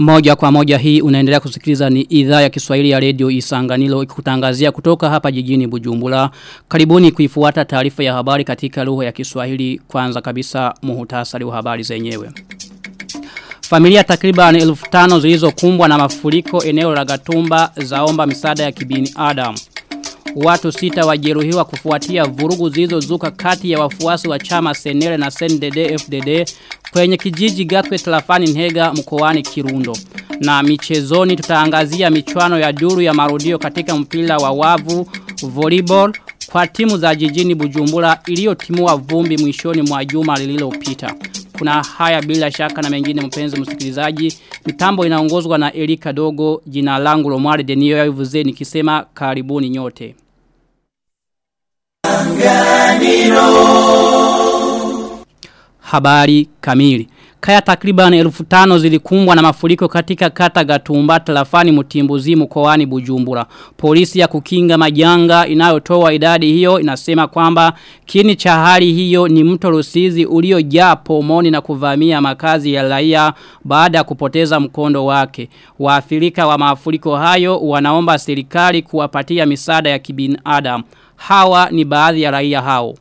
Moja kwa moja hii unaendelea kusikiliza ni idhaa ya Kiswahili ya Radio Isanganilo ikutangazia kutoka hapa jijini Bujumbura. Karibuni kuifuata taarifa ya habari katika lugha ya Kiswahili kwanza kabisa muhutasari wa habari zenyewe. Familia takriban 1500 zilizokumbwa na mafuriko eneo la Gatumba zaomba misaada ya kibini Adam. Watu sita wajeruhiwa kufuatia vurugu zilizozuka kati ya wafuasi wa chama Senere na CNDD FDD kwenye kijiji Gatwe Tarafani Nhega mkoani Kirundo. Na michezoni tutaangazia michuano ya duru ya marudio katika mpira wa wavu volleyball kwa timu za jijini Bujumbura iliyotimua vumbi mwishoni mwa juma lililopita. Kuna haya bila shaka na mengine mpenzi msikilizaji. Mitambo inaongozwa na Erika Dogo, jina langu Lomwari Denio ya uvuze nikisema karibuni nyote. Habari kamili. Kaya takriban elfu tano zilikumbwa na mafuriko katika kata gatumba talafani mutimbuzi mkoani bujumbura. Polisi ya kukinga majanga inayotoa idadi hiyo inasema kwamba kini cha hali hiyo ni mto rusizi uliojaa pomoni na kuvamia makazi ya raia baada ya kupoteza mkondo wake. Waathirika wa mafuriko hayo wanaomba serikali kuwapatia misaada ya kibinadamu. Hawa ni baadhi ya raia hao.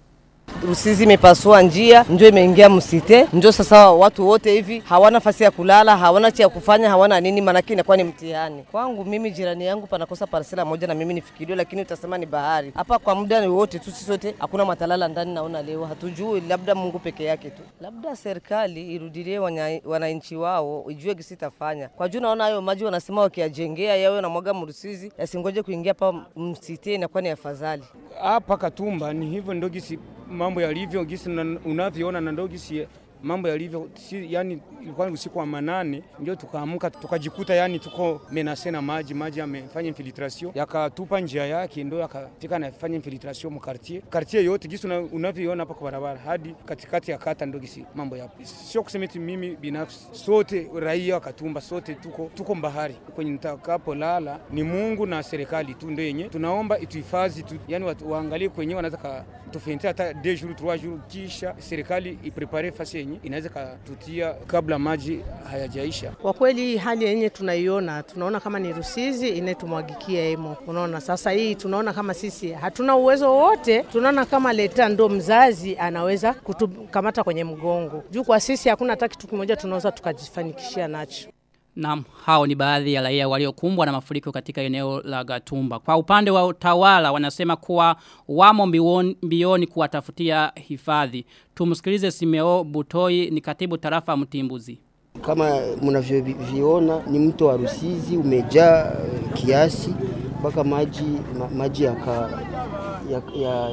Rusizi imepasua njia, ndio imeingia msite, ndio sasa watu wote hivi hawana nafasi ya kulala, hawana cha kufanya, hawana nini, maanake inakuwa ni mtihani. Kwangu mimi jirani yangu panakosa parsela moja na mimi nifikiriwe, lakini utasema ni bahari. Hapa kwa muda wote tu, sisi sote hakuna matalala ndani, naona leo hatujui, labda Mungu peke yake tu. Labda serikali irudilie wananchi wao, ijue kisi tafanya. Kwa juu naona hayo maji wanasema wakiajengea yawe na mwaga mrusizi, yasingoje kuingia hapa msite, inakuwa ni afadhali. Hapa Katumba ni hivyo ndio gisi mambo yalivyo gisi unavyoona na ndio gisi mambo yalivyo si, yani ilikuwa usiku wa manane ndio tukaamka tukajikuta yani tuko menase na maji maji yamefanya infiltration. Yakatupa njia yake ndio yakafika na fanya infiltration mu quartier. Quartier yote gisi unavyoona hapa kwa barabara hadi katikati ya kata ndio gisi mambo yapo sio kusema eti mimi binafsi sote raia wa Katumba sote tuko tuko mbahari. Kwenye nitakapo lala ni Mungu na serikali tu ndio yenye. Tunaomba ituhifadhi tu, yani watu waangalie kwenye wanaweza tufente hata 2 jours 3 jours kisha serikali iprepare fasi yenye inaweza katutia kabla maji hayajaisha. Kwa kweli hali yenye tunaiona, tunaona kama ni Rusizi inayetumwagikia emo. Unaona sasa hii tunaona kama sisi hatuna uwezo wote, tunaona kama leta ndo mzazi anaweza kutukamata kwenye mgongo. Juu kwa sisi hakuna hata kitu kimoja tunaweza tukajifanikishia nacho. Naam, hao ni baadhi ya raia waliokumbwa na mafuriko katika eneo la Gatumba. Kwa upande wa utawala wanasema kuwa wamo mbioni, kuwatafutia hifadhi. Tumsikilize Simeo Butoi ni katibu tarafa Mtimbuzi. Kama mnavyoviona ni mto wa Rusizi umejaa kiasi mpaka maji ma, maji yaka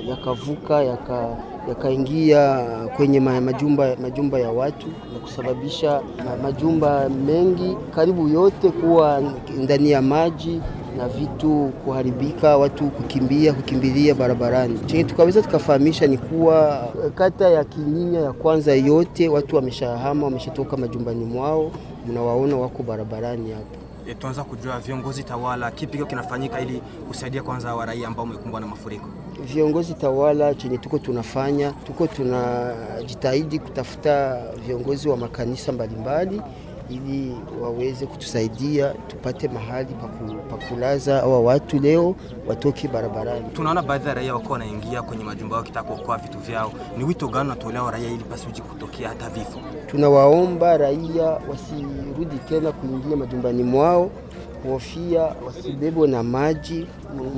yakavuka yaka yaka yakaingia kwenye majumba, majumba ya watu na kusababisha majumba mengi karibu yote kuwa ndani ya maji na vitu kuharibika, watu kukimbia kukimbilia barabarani. Chenye tukaweza tukafahamisha ni kuwa kata ya Kinyinya ya kwanza yote watu wameshahama, wameshatoka majumbani mwao, mnawaona wako barabarani hapa. E, tuanza kujua viongozi tawala kipi kinafanyika ili kusaidia kwanza wa raia ambao wamekumbwa na mafuriko. Viongozi tawala chenye tuko tunafanya, tuko tunajitahidi kutafuta viongozi wa makanisa mbalimbali ili waweze kutusaidia tupate mahali pa kulaza hawa watu leo watoke barabarani. Tunaona baadhi ya raia wako wanaingia kwenye majumba yao kitaka kuokoa vitu vyao. Ni wito gani unatolewa raia ili pasije kutokea hata vifo? Tunawaomba raia wasirudi tena kuingia majumbani mwao kuhofia wasibebwe na maji.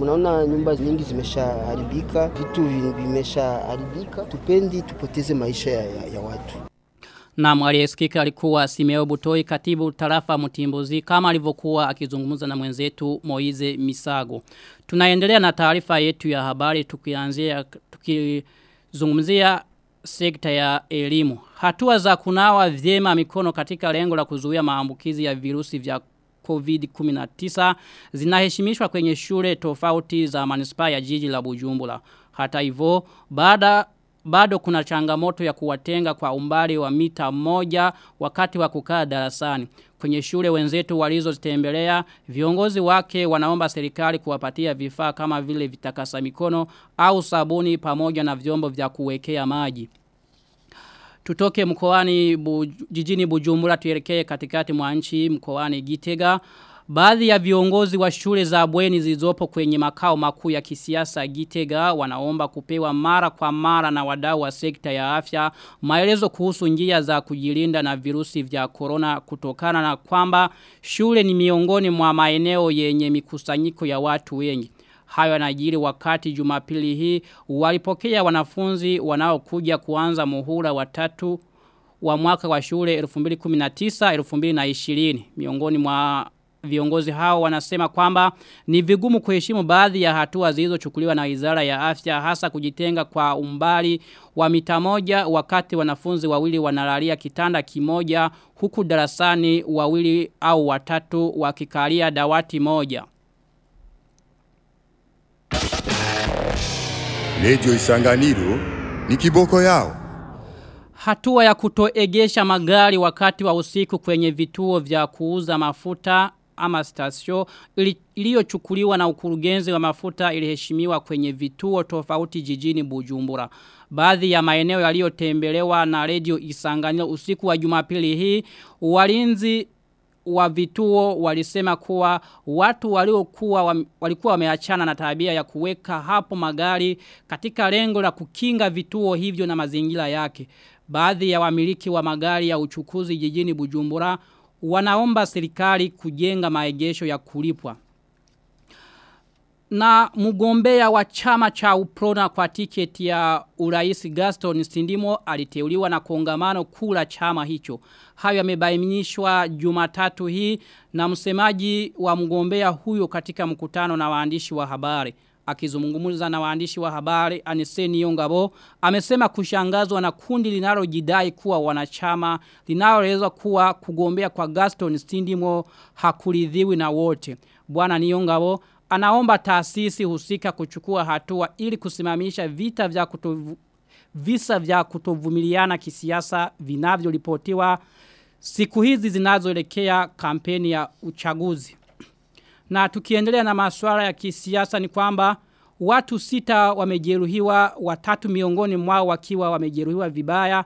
Mnaona nyumba nyingi zimeshaharibika, vitu vimeshaharibika. Tupendi tupoteze maisha ya, ya, ya watu. Na aliyesikika alikuwa Simeo Butoi katibu tarafa Mtimbuzi kama alivyokuwa akizungumza na mwenzetu Moize Misago. Tunaendelea na taarifa yetu ya habari tukianzia tukizungumzia sekta ya elimu. Hatua za kunawa vyema mikono katika lengo la kuzuia maambukizi ya virusi vya COVID-19 zinaheshimishwa kwenye shule tofauti za manispaa ya jiji la Bujumbura. Hata hivyo, baada bado kuna changamoto ya kuwatenga kwa umbali wa mita moja wakati wa kukaa darasani. Kwenye shule wenzetu walizozitembelea, viongozi wake wanaomba serikali kuwapatia vifaa kama vile vitakasa mikono au sabuni pamoja na vyombo vya kuwekea maji. Tutoke mkoani bu, jijini Bujumbura tuelekee katikati mwa nchi mkoani Gitega. Baadhi ya viongozi wa shule za bweni zilizopo kwenye makao makuu ya kisiasa Gitega wanaomba kupewa mara kwa mara na wadau wa sekta ya afya maelezo kuhusu njia za kujilinda na virusi vya corona kutokana na kwamba shule ni miongoni mwa maeneo yenye mikusanyiko ya watu wengi. Hayo yanajiri wakati Jumapili hii walipokea wanafunzi wanaokuja kuanza muhula wa tatu wa mwaka wa shule 2019-2020 miongoni mwa viongozi hao wanasema kwamba ni vigumu kuheshimu baadhi ya hatua zilizochukuliwa na Wizara ya Afya hasa kujitenga kwa umbali wa mita moja wakati wanafunzi wawili wanalalia kitanda kimoja huku darasani wawili au watatu wakikalia dawati moja. Lejo Isanganiro ni kiboko yao. Hatua ya kutoegesha magari wakati wa usiku kwenye vituo vya kuuza mafuta ama stasio iliyochukuliwa na ukurugenzi wa mafuta iliheshimiwa kwenye vituo tofauti jijini Bujumbura. Baadhi ya maeneo yaliyotembelewa na redio Isanganiro usiku wa Jumapili hii walinzi wa vituo walisema kuwa watu waliokuwa walikuwa wameachana na tabia ya kuweka hapo magari katika lengo la kukinga vituo hivyo na mazingira yake. Baadhi ya wamiliki wa magari ya uchukuzi jijini Bujumbura wanaomba serikali kujenga maegesho ya kulipwa. Na mgombea wa chama cha uprona kwa tiketi ya uraisi Gaston Sindimo aliteuliwa na kongamano kula chama hicho. Hayo yamebainishwa Jumatatu hii na msemaji wa mgombea huyo katika mkutano na waandishi wa habari. Akizungumza na waandishi wa habari Aniseni Yongabo amesema kushangazwa na kundi linalojidai kuwa wanachama linaloelezwa kuwa kugombea kwa Gaston Sindimo hakuridhiwi na wote. Bwana Niyongabo anaomba taasisi husika kuchukua hatua ili kusimamisha vita vya kutovu, visa vya kutovumiliana kisiasa vinavyoripotiwa siku hizi zinazoelekea kampeni ya uchaguzi. Na tukiendelea na masuala ya kisiasa ni kwamba watu sita wamejeruhiwa watatu miongoni mwao wakiwa wamejeruhiwa vibaya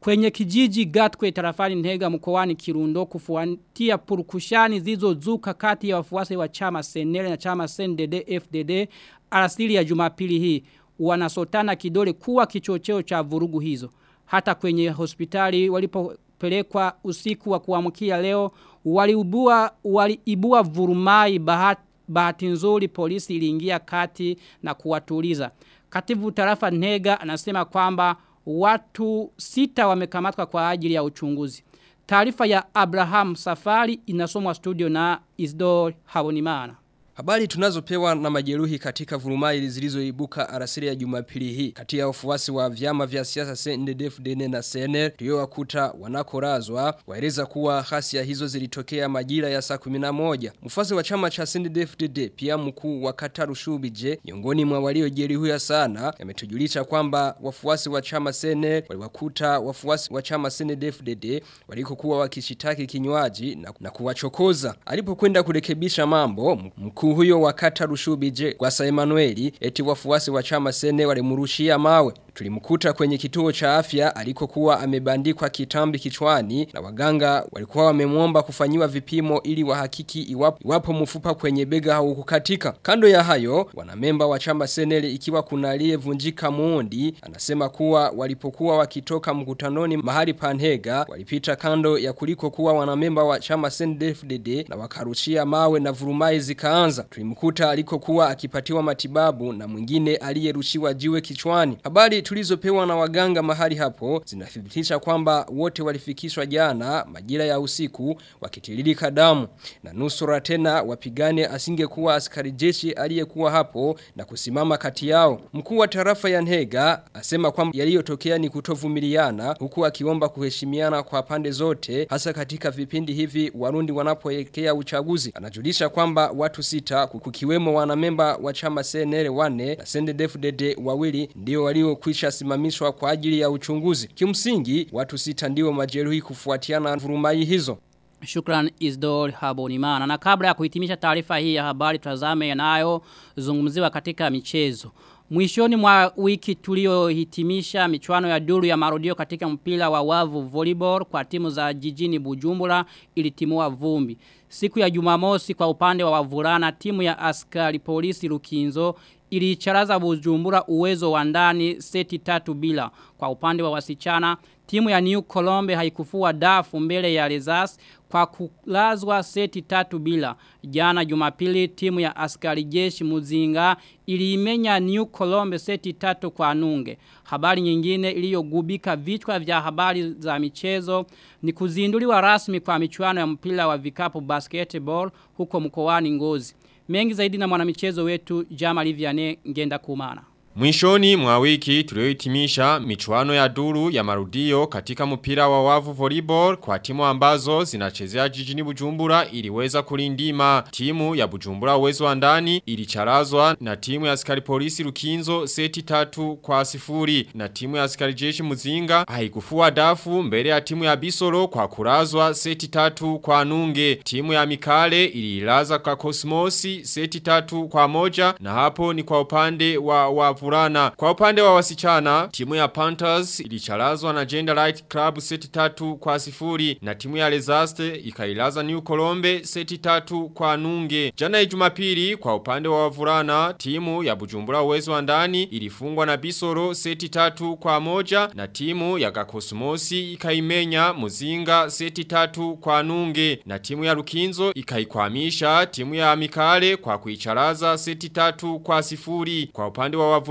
kwenye kijiji Gatwe tarafani Ntega mkoani Kirundo kufuatia purukushani zilizozuka kati ya wafuasi wa chama Senere na chama CNDD FDD alasiri ya Jumapili hii wanasotana kidole kuwa kichocheo cha vurugu hizo. Hata kwenye hospitali walipopelekwa usiku wa kuamkia leo waliibua waliibua vurumai. Bahati bahati nzuri polisi iliingia kati na kuwatuliza. Katibu tarafa Ntega anasema kwamba watu sita wamekamatwa kwa ajili ya uchunguzi. Taarifa ya Abraham Safari inasomwa studio na Isdor Habonimana. Habari tunazopewa na majeruhi katika vurumai zilizoibuka arasiri ya Jumapili hii kati ya wafuasi wa vyama vya siasa CNDF Dene na CNL tuliowakuta wanakorazwa waeleza kuwa ghasia hizo zilitokea majira ya saa 11. Mfuasi wa chama cha CNDF DD pia mkuu wa Kataru Shubije miongoni mwa waliojeruhiwa sana yametujulisha kwamba wafuasi wa chama CNL waliwakuta wafuasi wa chama CNDF DD walikokuwa wakishitaki kinywaji na, na kuwachokoza. Alipokwenda kurekebisha mambo mkuu Mkuu huyo wakata rushubije kwa Emanueli eti wafuasi wa chama sene walimurushia mawe. Tulimkuta kwenye kituo cha afya alikokuwa amebandikwa kitambi kichwani na waganga walikuwa wamemwomba kufanyiwa vipimo ili wahakiki iwapo, iwapo mfupa kwenye bega au kukatika. Kando ya hayo, wanamemba wa chama senele ikiwa kuna aliyevunjika muundi, anasema kuwa walipokuwa wakitoka mkutanoni mahali panhega, walipita kando ya kuliko kuwa wanamemba wa chama CNDD-FDD na wakarushia mawe na vurumai zikaanza. Tulimkuta alikokuwa akipatiwa matibabu na mwingine aliyerushiwa jiwe kichwani. Habari tulizopewa na waganga mahali hapo zinathibitisha kwamba wote walifikishwa jana majira ya usiku wakitiririka damu na nusura tena wapigane asingekuwa askari jeshi aliyekuwa hapo na kusimama kati yao. Mkuu wa tarafa ya Nhega asema kwamba yaliyotokea ni kutovumiliana huku akiomba kuheshimiana kwa pande zote hasa katika vipindi hivi Warundi wanapoelekea uchaguzi. Anajulisha kwamba watu sita kukiwemo wanamemba wa chama CNL wane na CNDD-FDD wawili ndio waliokwisha simamishwa kwa ajili ya uchunguzi. Kimsingi watu sita ndio majeruhi kufuatiana vurumai hizo. Shukran Isdor Habonimana. Na kabla ya kuhitimisha taarifa hii ya habari tutazame yanayo zungumziwa katika michezo. Mwishoni mwa wiki tuliohitimisha michuano ya duru ya marudio katika mpira wa wavu volleyball kwa timu za jijini Bujumbura ilitimua vumbi. Siku ya Jumamosi kwa upande wa wavulana timu ya askari polisi Rukinzo ilicharaza Bujumbura uwezo wa ndani seti tatu bila. Kwa upande wa wasichana timu ya New Colombe haikufua dafu mbele ya Rezas kwa kulazwa seti tatu bila. Jana Jumapili timu ya askari jeshi Muzinga iliimenya New Colombe seti tatu kwa nunge. Habari nyingine iliyogubika vichwa vya habari za michezo ni kuzinduliwa rasmi kwa michuano ya mpira wa vikapu basketball huko mkoani Ngozi. Mengi zaidi na mwanamichezo wetu Jamal Vianney ngenda kumana. Mwishoni mwa wiki tuliohitimisha michuano ya duru ya marudio katika mpira wa wavu volleyball kwa timu ambazo zinachezea jijini Bujumbura iliweza kulindima. Timu ya Bujumbura uwezo wa ndani ilicharazwa na timu ya askari polisi Rukinzo seti tatu kwa sifuri na timu ya askari jeshi Muzinga haikufua dafu mbele ya timu ya Bisoro kwa kurazwa seti tatu kwa nunge. Timu ya Mikale ililaza kwa Cosmos seti tatu kwa moja na hapo ni kwa upande wa wavu wavulana. Kwa upande wa wasichana, timu ya Panthers ilichalazwa na Gender Light Club seti tatu kwa sifuri na timu ya Lezaste ikailaza New Colombe seti tatu kwa nunge. Jana Jumapili kwa upande wa wavulana, timu ya Bujumbura uwezo wa ndani ilifungwa na Bisoro seti tatu kwa moja na timu ya Gakosmosi ikaimenya Muzinga seti tatu kwa nunge na timu ya Lukinzo ikaikwamisha timu ya Mikale kwa kuicharaza seti tatu kwa sifuri. Kwa upande wa wavulana,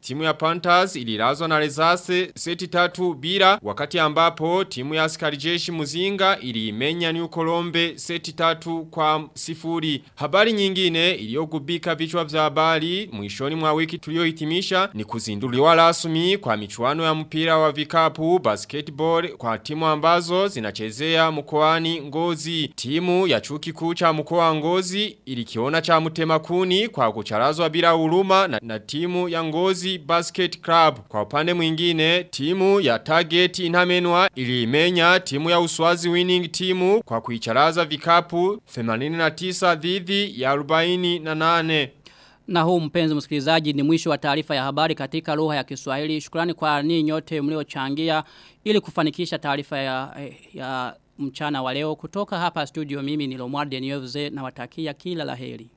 timu ya Panthers ililazwa na Rezase seti tatu bila wakati ambapo timu ya askari jeshi Muzinga iliimenya New Colombe seti tatu kwa sifuri. Habari nyingine iliyogubika vichwa vya habari mwishoni mwa wiki tuliyohitimisha ni kuzinduliwa rasmi kwa michuano ya mpira wa vikapu basketball kwa timu ambazo zinachezea mkoani Ngozi. Timu ya chuo kikuu cha mkoa Ngozi ilikiona cha mutemakuni kwa kucharazwa bila huruma na, na timu ya Ngozi Basket Club. Kwa upande mwingine, timu ya Target Inamenwa iliimenya timu ya Uswazi Winning timu kwa kuicharaza vikapu 89 dhidi ya 48. Na huu mpenzi msikilizaji ni mwisho wa taarifa ya habari katika lugha ya Kiswahili. Shukrani kwa ninyi nyote mliochangia ili kufanikisha taarifa ya, ya mchana wa leo kutoka hapa studio mimi ni Lomwarde Niyoze na watakia kila la heri.